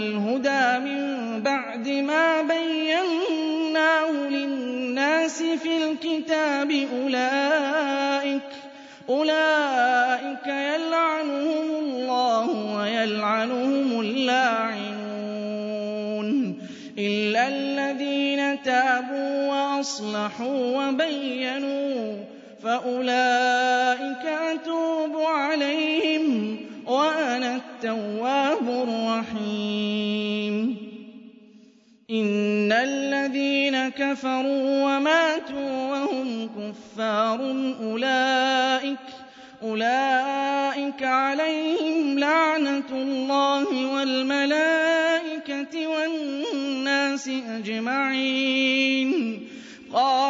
وَالْهُدَىٰ مِن بَعْدِ مَا بَيَّنَّاهُ لِلنَّاسِ فِي الْكِتَابِ أُولَٰئِكَ أُولَٰئِكَ يَلْعَنُهُمُ اللَّهُ وَيَلْعَنُهُمُ اللَّاعِنُونَ إِلَّا الَّذِينَ تَابُوا وَأَصْلَحُوا وَبَيَّنُوا فَأُولَٰئِكَ أَتُوبُ عَلَيْهِمْ وأنا التواب الرحيم. إن الذين كفروا وماتوا وهم كفار أولئك أولئك عليهم لعنة الله والملائكة والناس أجمعين. قال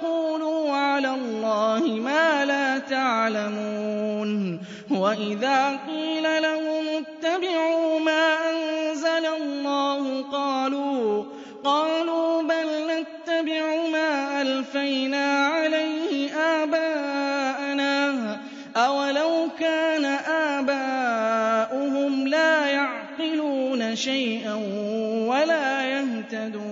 تَقُولُوا عَلَى اللَّهِ مَا لَا تَعْلَمُونَ وَإِذَا قِيلَ لَهُمُ اتَّبِعُوا مَا أَنزَلَ اللَّهُ قَالُوا قَالُوا بَلْ نَتَّبِعُ مَا أَلْفَيْنَا عَلَيْهِ آبَاءَنَا أَوَلَوْ كَانَ آبَاؤُهُمْ لَا يَعْقِلُونَ شَيْئًا وَلَا يَهْتَدُونَ